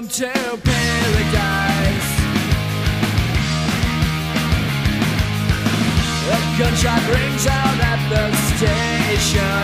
Welcome to paradise. A gunshot rings out at the station.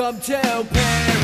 come to Paris.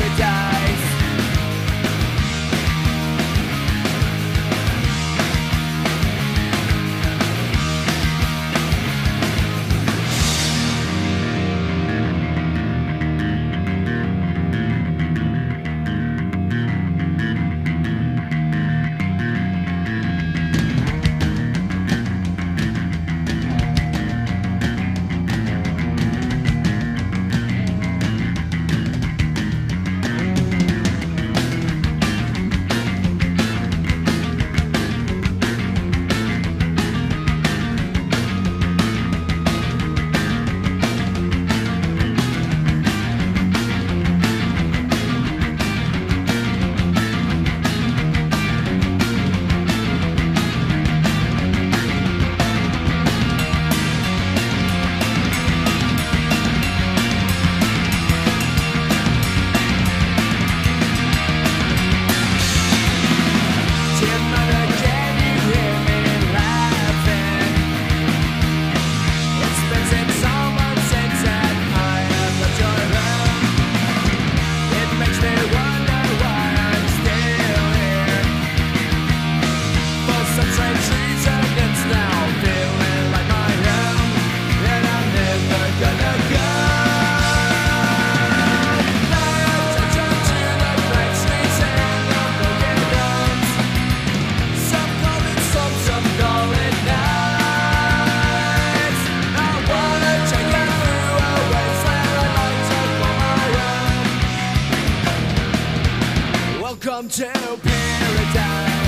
Paradise.